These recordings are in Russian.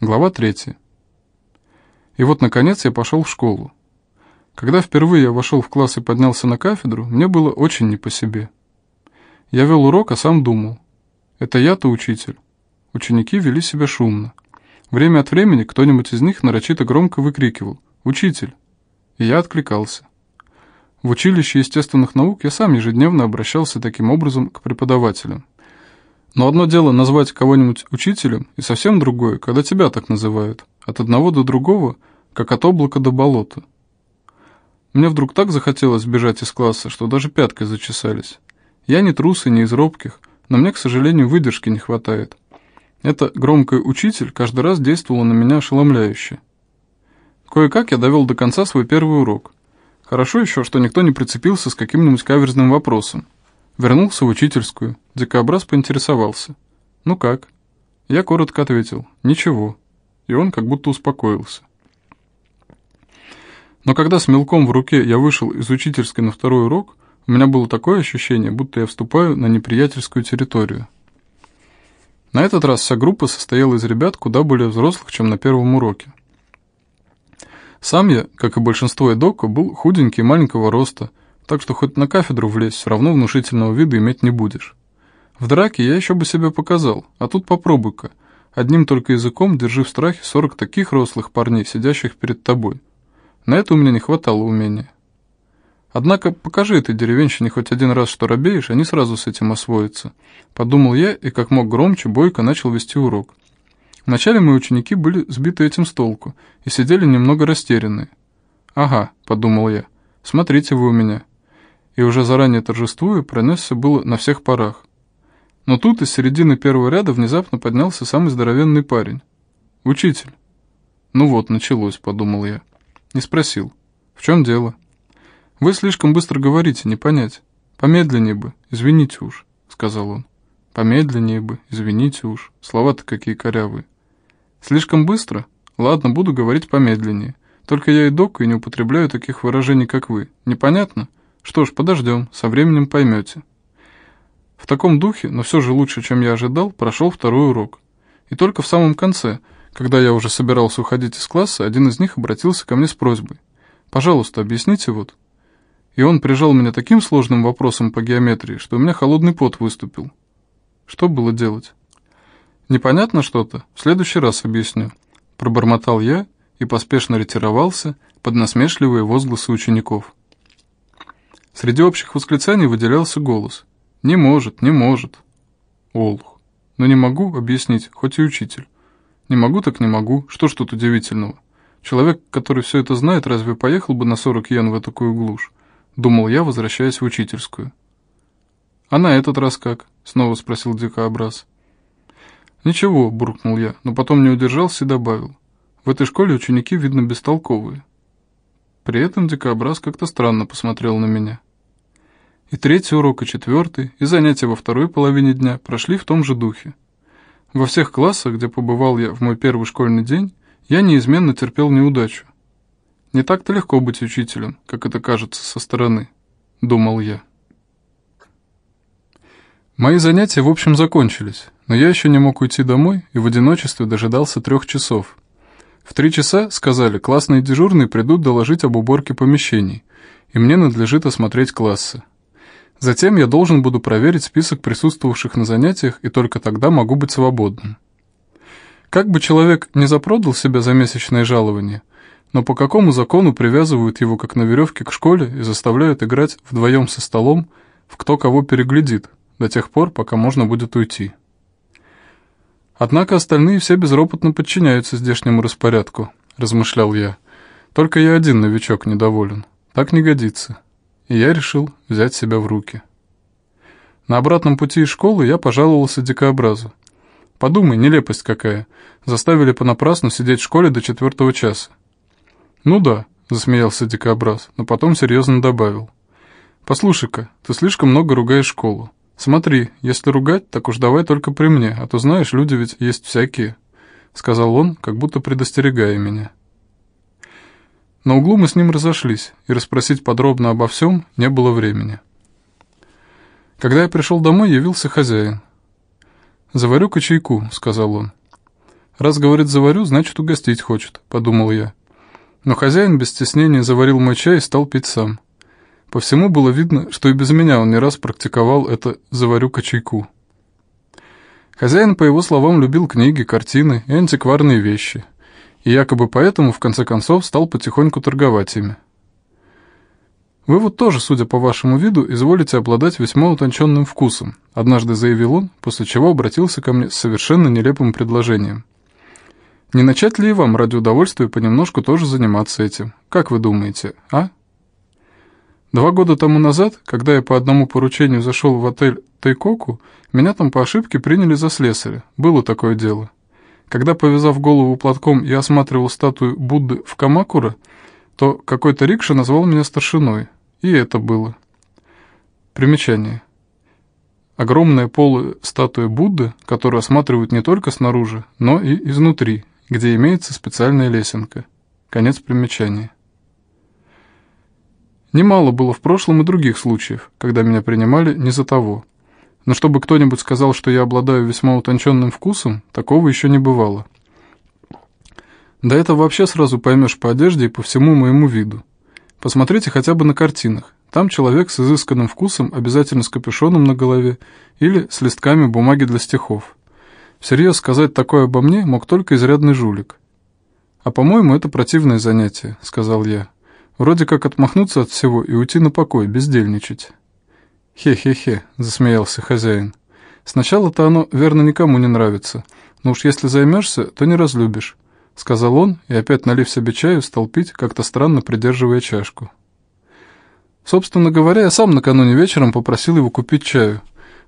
Глава 3. И вот, наконец, я пошел в школу. Когда впервые я вошел в класс и поднялся на кафедру, мне было очень не по себе. Я вел урок, а сам думал. Это я-то учитель. Ученики вели себя шумно. Время от времени кто-нибудь из них нарочито громко выкрикивал «Учитель!» И я откликался. В училище естественных наук я сам ежедневно обращался таким образом к преподавателям. Но одно дело назвать кого-нибудь учителем, и совсем другое, когда тебя так называют, от одного до другого, как от облака до болота. Мне вдруг так захотелось сбежать из класса, что даже пяткой зачесались. Я не трус и не из робких, но мне, к сожалению, выдержки не хватает. Это громкое «учитель» каждый раз действовало на меня ошеломляюще. Кое-как я довел до конца свой первый урок. Хорошо еще, что никто не прицепился с каким-нибудь каверзным вопросом. Вернулся в учительскую. Дикобраз поинтересовался. «Ну как?» Я коротко ответил. «Ничего». И он как будто успокоился. Но когда с мелком в руке я вышел из учительской на второй урок, у меня было такое ощущение, будто я вступаю на неприятельскую территорию. На этот раз вся группа состояла из ребят куда более взрослых, чем на первом уроке. Сам я, как и большинство эдока, был худенький маленького роста, так что хоть на кафедру влезть, все равно внушительного вида иметь не будешь. В драке я еще бы себя показал, а тут попробуй-ка. Одним только языком держи в страхе сорок таких рослых парней, сидящих перед тобой. На это у меня не хватало умения. Однако покажи этой деревенщине хоть один раз, что робеешь, они сразу с этим освоятся. Подумал я и как мог громче, бойко начал вести урок. Вначале мои ученики были сбиты этим с толку и сидели немного растерянные. «Ага», — подумал я, — «смотрите вы у меня и уже заранее торжествуя, пронесся было на всех парах. Но тут из середины первого ряда внезапно поднялся самый здоровенный парень. «Учитель». «Ну вот, началось», — подумал я. Не спросил. «В чем дело?» «Вы слишком быстро говорите, не понять. Помедленнее бы, извините уж», — сказал он. «Помедленнее бы, извините уж. Слова-то какие корявые». «Слишком быстро? Ладно, буду говорить помедленнее. Только я и док и не употребляю таких выражений, как вы. Непонятно?» Что ж, подождем, со временем поймете. В таком духе, но все же лучше, чем я ожидал, прошел второй урок. И только в самом конце, когда я уже собирался уходить из класса, один из них обратился ко мне с просьбой. «Пожалуйста, объясните вот». И он прижал меня таким сложным вопросом по геометрии, что у меня холодный пот выступил. Что было делать? «Непонятно что-то? В следующий раз объясню», — пробормотал я и поспешно ретировался под насмешливые возгласы учеников. Среди общих восклицаний выделялся голос. «Не может, не может». Олух. «Но не могу объяснить, хоть и учитель». «Не могу, так не могу. Что ж тут удивительного? Человек, который все это знает, разве поехал бы на 40 йен в такую глушь?» Думал я, возвращаясь в учительскую. «А на этот раз как?» — снова спросил дикообраз. «Ничего», — буркнул я, но потом не удержался и добавил. «В этой школе ученики, видно, бестолковые». При этом дикообраз как-то странно посмотрел на меня. И третий урок, и четвертый, и занятия во второй половине дня прошли в том же духе. Во всех классах, где побывал я в мой первый школьный день, я неизменно терпел неудачу. Не так-то легко быть учителем, как это кажется со стороны, думал я. Мои занятия, в общем, закончились, но я еще не мог уйти домой и в одиночестве дожидался трех часов. В три часа, сказали, классные дежурные придут доложить об уборке помещений, и мне надлежит осмотреть классы. Затем я должен буду проверить список присутствовавших на занятиях, и только тогда могу быть свободным. Как бы человек не запродал себя за месячное жалование, но по какому закону привязывают его как на веревке к школе и заставляют играть вдвоем со столом в кто кого переглядит, до тех пор, пока можно будет уйти. Однако остальные все безропотно подчиняются здешнему распорядку, размышлял я. Только я один новичок недоволен. Так не годится и я решил взять себя в руки. На обратном пути из школы я пожаловался дикообразу. Подумай, нелепость какая. Заставили понапрасну сидеть в школе до четвертого часа. Ну да, засмеялся дикообраз, но потом серьезно добавил. Послушай-ка, ты слишком много ругаешь школу. Смотри, если ругать, так уж давай только при мне, а то знаешь, люди ведь есть всякие, сказал он, как будто предостерегая меня. На углу мы с ним разошлись, и расспросить подробно обо всем не было времени. Когда я пришел домой, явился хозяин. «Заварю-ка чайку», — сказал он. Раз говорит «заварю», значит угостить хочет, подумал я. Но хозяин без стеснения заварил мой чай и стал пить сам. По всему было видно, что и без меня он не раз практиковал это «заварю-ка чайку». Хозяин, по его словам, любил книги, картины и антикварные вещи, и якобы поэтому, в конце концов, стал потихоньку торговать ими. «Вы вот тоже, судя по вашему виду, изволите обладать весьма утонченным вкусом», однажды заявил он, после чего обратился ко мне с совершенно нелепым предложением. «Не начать ли и вам ради удовольствия понемножку тоже заниматься этим? Как вы думаете, а?» Два года тому назад, когда я по одному поручению зашел в отель Тайкоку, меня там по ошибке приняли за слесаря. Было такое дело. Когда, повязав голову платком, я осматривал статую Будды в Камакура, то какой-то рикша назвал меня старшиной. И это было. Примечание. Огромная полая статуя Будды, которую осматривают не только снаружи, но и изнутри, где имеется специальная лесенка. Конец примечания. Немало было в прошлом и других случаев, когда меня принимали не за того. Но чтобы кто-нибудь сказал, что я обладаю весьма утонченным вкусом, такого еще не бывало. Да это вообще сразу поймешь по одежде и по всему моему виду. Посмотрите хотя бы на картинах. Там человек с изысканным вкусом, обязательно с капюшоном на голове или с листками бумаги для стихов. Всерьез сказать такое обо мне мог только изрядный жулик. «А по-моему, это противное занятие», — сказал я. Вроде как отмахнуться от всего и уйти на покой, бездельничать. «Хе-хе-хе», — засмеялся хозяин. «Сначала-то оно, верно, никому не нравится, но уж если займешься, то не разлюбишь», — сказал он и, опять налив себе чаю, стал пить, как-то странно придерживая чашку. Собственно говоря, я сам накануне вечером попросил его купить чаю,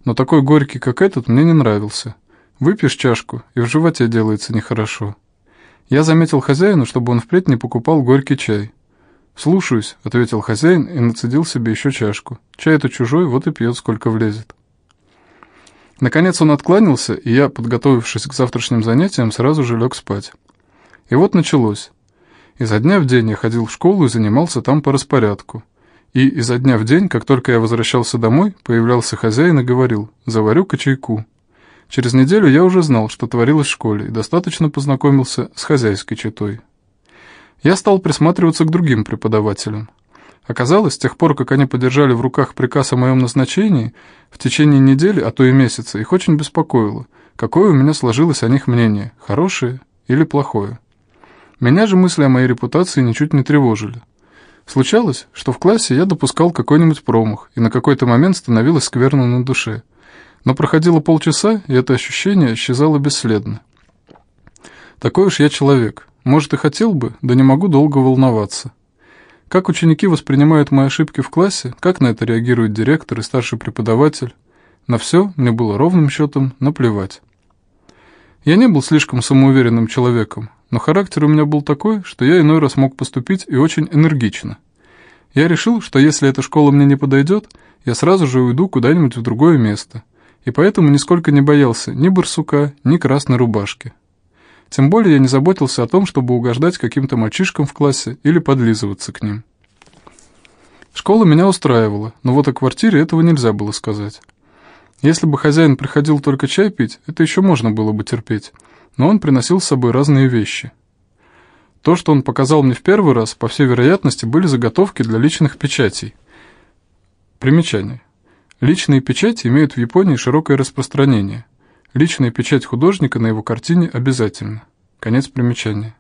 но такой горький, как этот, мне не нравился. Выпьешь чашку, и в животе делается нехорошо. Я заметил хозяину, чтобы он впредь не покупал горький чай. «Слушаюсь», — ответил хозяин и нацедил себе еще чашку. «Чай-то чужой, вот и пьет, сколько влезет». Наконец он откланялся, и я, подготовившись к завтрашним занятиям, сразу же лег спать. И вот началось. Изо дня в день я ходил в школу и занимался там по распорядку. И изо дня в день, как только я возвращался домой, появлялся хозяин и говорил «заварю-ка чайку». Через неделю я уже знал, что творилось в школе, и достаточно познакомился с хозяйской читой. Я стал присматриваться к другим преподавателям. Оказалось, с тех пор, как они подержали в руках приказ о моем назначении, в течение недели, а то и месяца, их очень беспокоило, какое у меня сложилось о них мнение, хорошее или плохое. Меня же мысли о моей репутации ничуть не тревожили. Случалось, что в классе я допускал какой-нибудь промах, и на какой-то момент становилось скверно на душе. Но проходило полчаса, и это ощущение исчезало бесследно. Такой уж я человек, может, и хотел бы, да не могу долго волноваться. Как ученики воспринимают мои ошибки в классе, как на это реагирует директор и старший преподаватель, на все мне было ровным счетом наплевать. Я не был слишком самоуверенным человеком, но характер у меня был такой, что я иной раз мог поступить и очень энергично. Я решил, что если эта школа мне не подойдет, я сразу же уйду куда-нибудь в другое место, и поэтому нисколько не боялся ни барсука, ни красной рубашки. Тем более я не заботился о том, чтобы угождать каким-то мальчишкам в классе или подлизываться к ним. Школа меня устраивала, но вот о квартире этого нельзя было сказать. Если бы хозяин приходил только чай пить, это еще можно было бы терпеть, но он приносил с собой разные вещи. То, что он показал мне в первый раз, по всей вероятности, были заготовки для личных печатей. Примечание. Личные печати имеют в Японии широкое распространение. Личная печать художника на его картине обязательно. Конец примечания.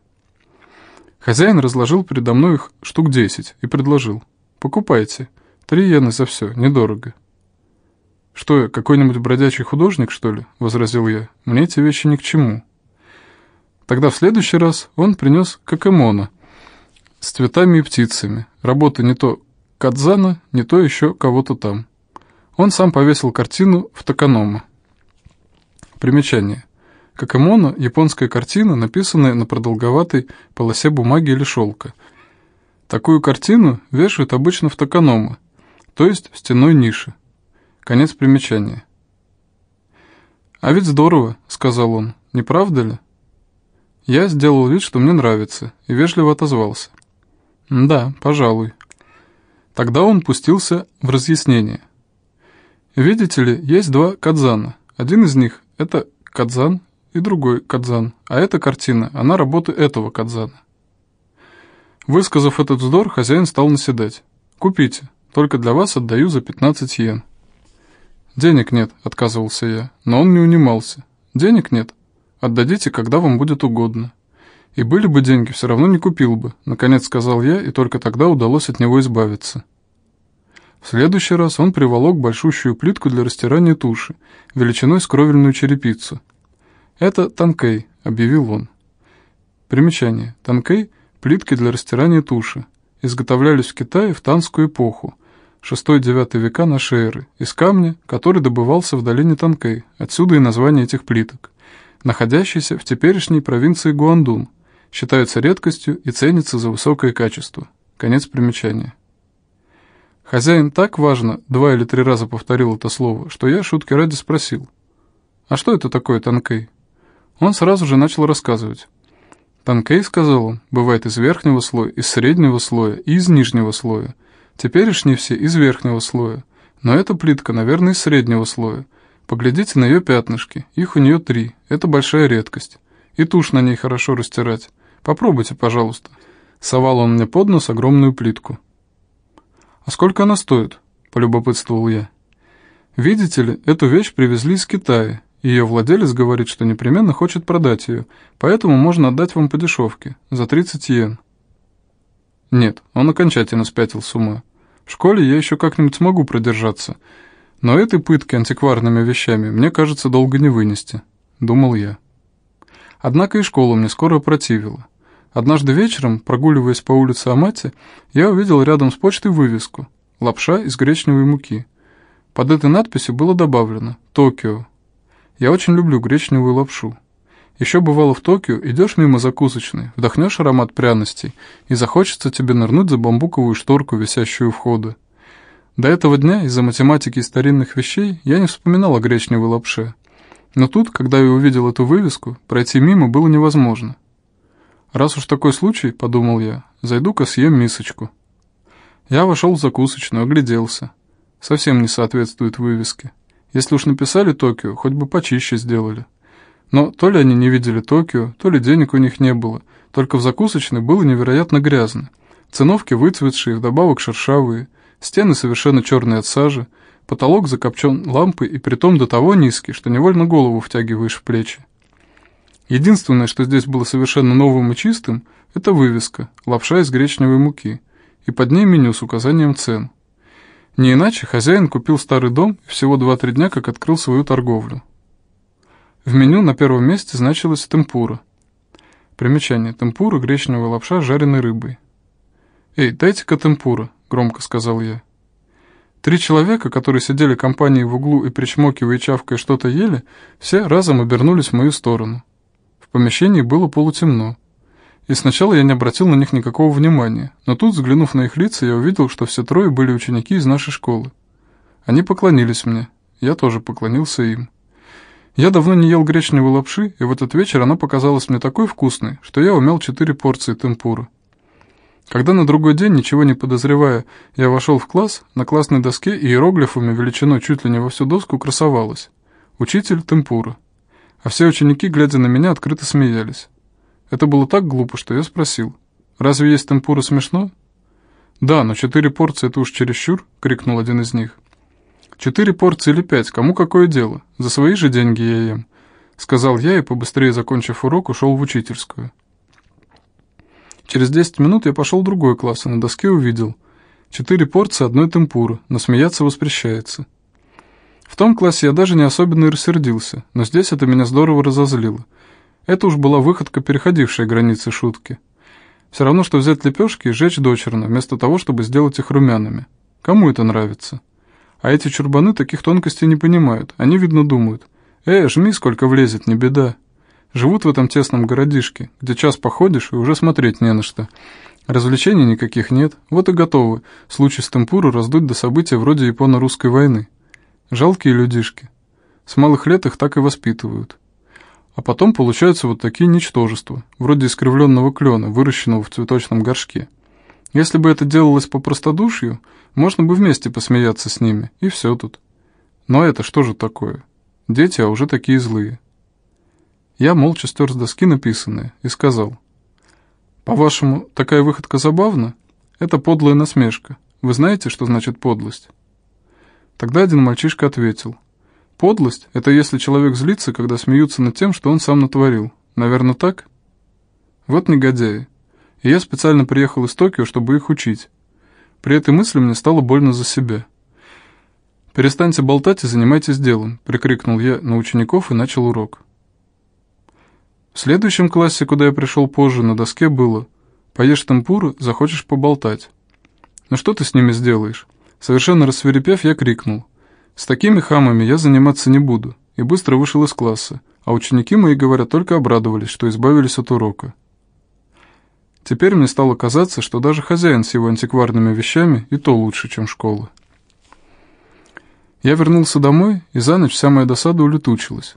Хозяин разложил передо мной их штук десять и предложил. «Покупайте. Три иены за все, недорого». «Что я, какой-нибудь бродячий художник, что ли?» — возразил я. «Мне эти вещи ни к чему». Тогда в следующий раз он принес какемона с цветами и птицами. Работа не то Кадзана, не то еще кого-то там. Он сам повесил картину в Токанома. Примечание. Какамона – японская картина, написанная на продолговатой полосе бумаги или шелка. Такую картину вешают обычно в токанома, то есть в стенной нише. Конец примечания. «А ведь здорово», — сказал он, — «не правда ли?» Я сделал вид, что мне нравится, и вежливо отозвался. «Да, пожалуй». Тогда он пустился в разъяснение. «Видите ли, есть два кадзана. Один из них это Кадзан и другой Кадзан, а эта картина, она работа этого Кадзана. Высказав этот вздор, хозяин стал наседать. «Купите, только для вас отдаю за 15 йен». «Денег нет», — отказывался я, но он не унимался. «Денег нет. Отдадите, когда вам будет угодно». «И были бы деньги, все равно не купил бы», — наконец сказал я, и только тогда удалось от него избавиться. В следующий раз он приволок большущую плитку для растирания туши, величиной с кровельную черепицу. «Это танкей», — объявил он. Примечание. Танкей — плитки для растирания туши. Изготовлялись в Китае в Танскую эпоху, 6-9 века нашей эры, из камня, который добывался в долине Танкей, отсюда и название этих плиток, находящийся в теперешней провинции Гуандун, считается редкостью и ценится за высокое качество. Конец примечания. Хозяин так важно два или три раза повторил это слово, что я шутки ради спросил. «А что это такое танкей?» Он сразу же начал рассказывать. «Танкей, — сказал он, — бывает из верхнего слоя, из среднего слоя и из нижнего слоя. Теперешние все из верхнего слоя. Но эта плитка, наверное, из среднего слоя. Поглядите на ее пятнышки, их у нее три, это большая редкость. И тушь на ней хорошо растирать. Попробуйте, пожалуйста». Совал он мне под нос огромную плитку. «А сколько она стоит?» – полюбопытствовал я. «Видите ли, эту вещь привезли из Китая. Ее владелец говорит, что непременно хочет продать ее, поэтому можно отдать вам по дешевке, за 30 йен». Нет, он окончательно спятил с ума. В школе я еще как-нибудь смогу продержаться, но этой пытки антикварными вещами мне кажется долго не вынести, думал я. Однако и школа мне скоро противила. Однажды вечером, прогуливаясь по улице Амати, я увидел рядом с почтой вывеску «Лапша из гречневой муки». Под этой надписью было добавлено «Токио». Я очень люблю гречневую лапшу. Еще бывало в Токио, идешь мимо закусочной, вдохнешь аромат пряностей, и захочется тебе нырнуть за бамбуковую шторку, висящую у входа. До этого дня из-за математики и старинных вещей я не вспоминал о гречневой лапше. Но тут, когда я увидел эту вывеску, пройти мимо было невозможно. «Раз уж такой случай, — подумал я, — зайду-ка съем мисочку». Я вошел в закусочную, огляделся. Совсем не соответствует вывеске. Если уж написали Токио, хоть бы почище сделали. Но то ли они не видели Токио, то ли денег у них не было, только в закусочной было невероятно грязно. Циновки выцветшие, вдобавок шершавые, стены совершенно черные от сажи, потолок закопчен лампой и притом до того низкий, что невольно голову втягиваешь в плечи. Единственное, что здесь было совершенно новым и чистым, это вывеска «Лапша из гречневой муки» и под ней меню с указанием цен. Не иначе хозяин купил старый дом и всего 2-3 дня как открыл свою торговлю. В меню на первом месте значилась темпура. Примечание. Темпура – гречневая лапша с жареной рыбой. «Эй, дайте-ка темпура», – громко сказал я. Три человека, которые сидели компанией в углу и причмокивая и чавкая что-то ели, все разом обернулись в мою сторону помещении было полутемно. И сначала я не обратил на них никакого внимания, но тут, взглянув на их лица, я увидел, что все трое были ученики из нашей школы. Они поклонились мне, я тоже поклонился им. Я давно не ел гречневой лапши, и в этот вечер она показалась мне такой вкусной, что я умел четыре порции темпура. Когда на другой день, ничего не подозревая, я вошел в класс, на классной доске иероглифами величиной чуть ли не во всю доску красовалось «Учитель темпура» а все ученики, глядя на меня, открыто смеялись. Это было так глупо, что я спросил, «Разве есть темпура смешно?» «Да, но четыре порции — это уж чересчур», — крикнул один из них. «Четыре порции или пять, кому какое дело? За свои же деньги я ем», — сказал я и, побыстрее закончив урок, ушел в учительскую. Через десять минут я пошел в другой класс и на доске увидел. Четыре порции одной темпуры, но смеяться воспрещается. В том классе я даже не особенно и рассердился, но здесь это меня здорово разозлило. Это уж была выходка, переходившая границы шутки. Все равно, что взять лепешки и сжечь дочерно, вместо того, чтобы сделать их румяными. Кому это нравится? А эти чурбаны таких тонкостей не понимают. Они, видно, думают. «Э, жми, сколько влезет, не беда». Живут в этом тесном городишке, где час походишь и уже смотреть не на что. Развлечений никаких нет, вот и готовы. Случай с темпуру раздуть до события вроде японо-русской войны. Жалкие людишки. С малых лет их так и воспитывают. А потом получаются вот такие ничтожества, вроде искривленного клена, выращенного в цветочном горшке. Если бы это делалось по простодушию, можно бы вместе посмеяться с ними, и все тут. Но это что же такое? Дети, а уже такие злые. Я молча стер с доски написанное и сказал. «По-вашему, такая выходка забавна? Это подлая насмешка. Вы знаете, что значит подлость?» Тогда один мальчишка ответил. «Подлость — это если человек злится, когда смеются над тем, что он сам натворил. Наверное, так?» Вот негодяи. И я специально приехал из Токио, чтобы их учить. При этой мысли мне стало больно за себя. «Перестаньте болтать и занимайтесь делом», — прикрикнул я на учеников и начал урок. В следующем классе, куда я пришел позже, на доске было «Поешь темпуру, захочешь поболтать». «Ну что ты с ними сделаешь?» Совершенно рассверепев, я крикнул. «С такими хамами я заниматься не буду», и быстро вышел из класса, а ученики мои, говорят, только обрадовались, что избавились от урока. Теперь мне стало казаться, что даже хозяин с его антикварными вещами и то лучше, чем школа. Я вернулся домой, и за ночь вся моя досада улетучилась.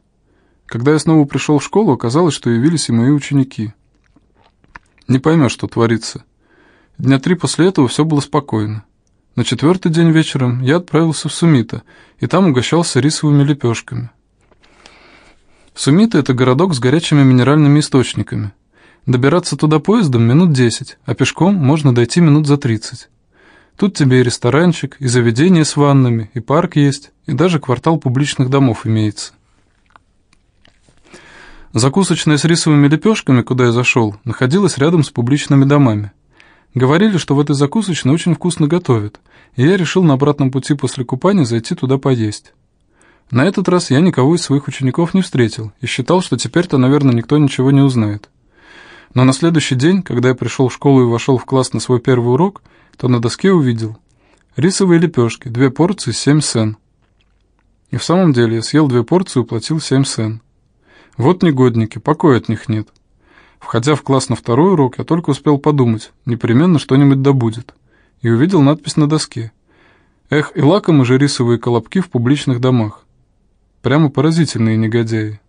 Когда я снова пришел в школу, оказалось, что явились и мои ученики. Не поймешь, что творится. Дня три после этого все было спокойно. На четвертый день вечером я отправился в Сумита, и там угощался рисовыми лепешками. Сумита – это городок с горячими минеральными источниками. Добираться туда поездом минут десять, а пешком можно дойти минут за тридцать. Тут тебе и ресторанчик, и заведение с ваннами, и парк есть, и даже квартал публичных домов имеется. Закусочная с рисовыми лепешками, куда я зашел, находилась рядом с публичными домами. Говорили, что в этой закусочной очень вкусно готовят, и я решил на обратном пути после купания зайти туда поесть. На этот раз я никого из своих учеников не встретил и считал, что теперь-то, наверное, никто ничего не узнает. Но на следующий день, когда я пришел в школу и вошел в класс на свой первый урок, то на доске увидел рисовые лепешки, две порции, семь сен. И в самом деле я съел две порции и уплатил семь сен. Вот негодники, покоя от них нет. Входя в класс на второй урок, я только успел подумать, непременно что-нибудь добудет. И увидел надпись на доске. Эх, и лакомы же рисовые колобки в публичных домах. Прямо поразительные негодяи.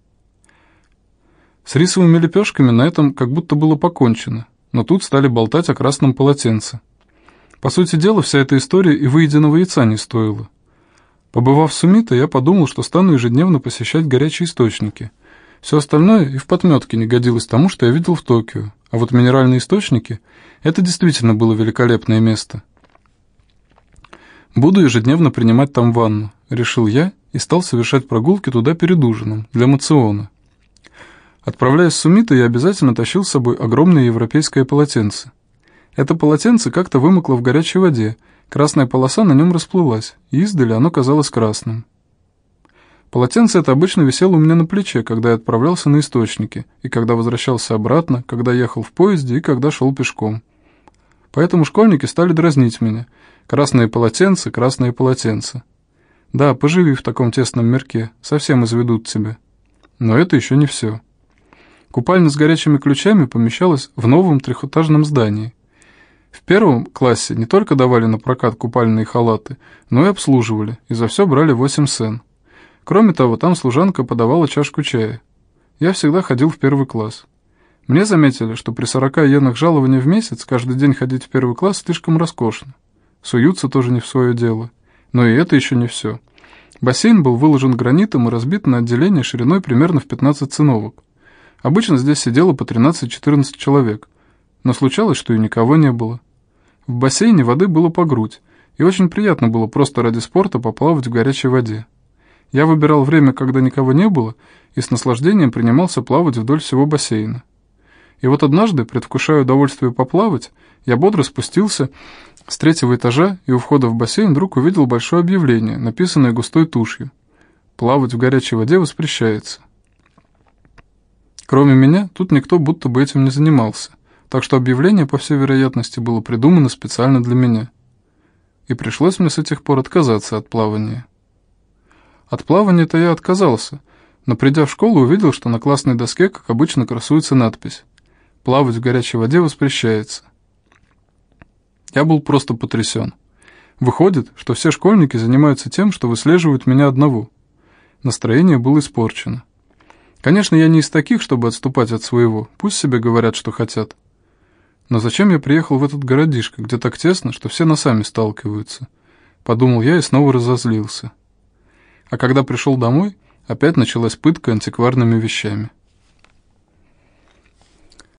С рисовыми лепешками на этом как будто было покончено, но тут стали болтать о красном полотенце. По сути дела, вся эта история и выеденного яйца не стоила. Побывав в Сумито, я подумал, что стану ежедневно посещать горячие источники – все остальное и в подметке не годилось тому, что я видел в Токио, а вот минеральные источники – это действительно было великолепное место. «Буду ежедневно принимать там ванну», – решил я и стал совершать прогулки туда перед ужином, для мациона. Отправляясь в Сумита, я обязательно тащил с собой огромное европейское полотенце. Это полотенце как-то вымокло в горячей воде, красная полоса на нем расплылась, и издали оно казалось красным. Полотенце это обычно висело у меня на плече, когда я отправлялся на источники, и когда возвращался обратно, когда ехал в поезде и когда шел пешком. Поэтому школьники стали дразнить меня. Красные полотенца, красные полотенца. Да, поживи в таком тесном мирке, совсем изведут тебя. Но это еще не все. Купальня с горячими ключами помещалась в новом трехэтажном здании. В первом классе не только давали на прокат купальные халаты, но и обслуживали, и за все брали 8 сен. Кроме того, там служанка подавала чашку чая. Я всегда ходил в первый класс. Мне заметили, что при 40 иенах жалования в месяц каждый день ходить в первый класс слишком роскошно. Суются тоже не в свое дело. Но и это еще не все. Бассейн был выложен гранитом и разбит на отделение шириной примерно в 15 циновок. Обычно здесь сидело по 13-14 человек. Но случалось, что и никого не было. В бассейне воды было по грудь, и очень приятно было просто ради спорта поплавать в горячей воде. Я выбирал время, когда никого не было, и с наслаждением принимался плавать вдоль всего бассейна. И вот однажды, предвкушая удовольствие поплавать, я бодро спустился с третьего этажа и у входа в бассейн вдруг увидел большое объявление, написанное густой тушью. Плавать в горячей воде воспрещается. Кроме меня, тут никто будто бы этим не занимался, так что объявление, по всей вероятности, было придумано специально для меня. И пришлось мне с этих пор отказаться от плавания. От плавания-то я отказался, но придя в школу, увидел, что на классной доске, как обычно, красуется надпись «Плавать в горячей воде воспрещается». Я был просто потрясен. Выходит, что все школьники занимаются тем, что выслеживают меня одного. Настроение было испорчено. Конечно, я не из таких, чтобы отступать от своего, пусть себе говорят, что хотят. Но зачем я приехал в этот городишко, где так тесно, что все носами сталкиваются? Подумал я и снова разозлился. А когда пришел домой, опять началась пытка антикварными вещами.